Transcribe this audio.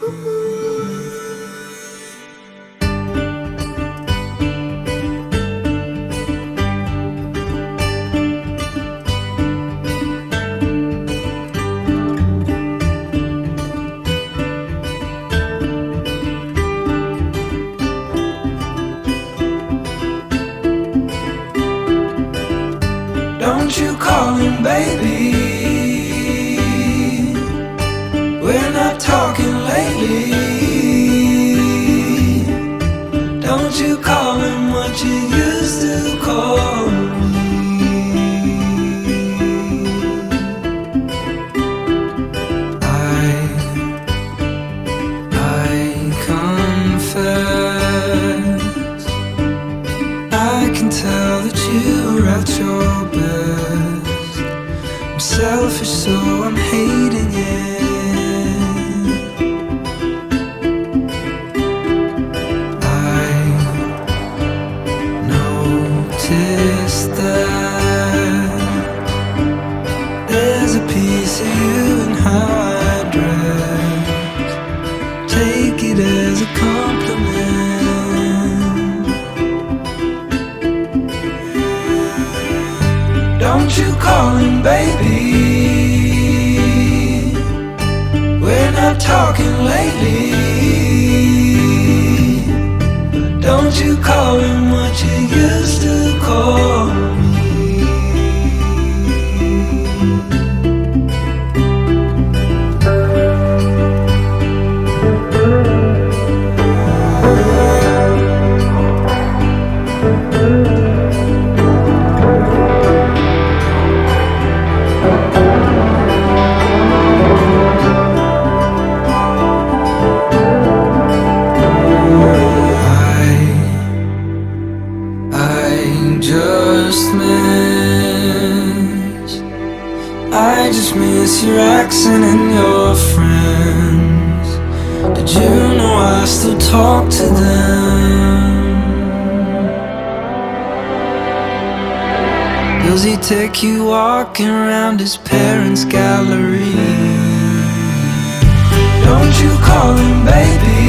Don't you call him baby. You call him what you used to call me. I, I confess. I can tell that you're at your best. I'm selfish, so I'm hating it. Don't you call him baby. We're not talking lately. But don't you call him what you I just miss your accent and your friends Did you know I still talk to them? Does he take you walking around his parents' gallery? Don't you call him baby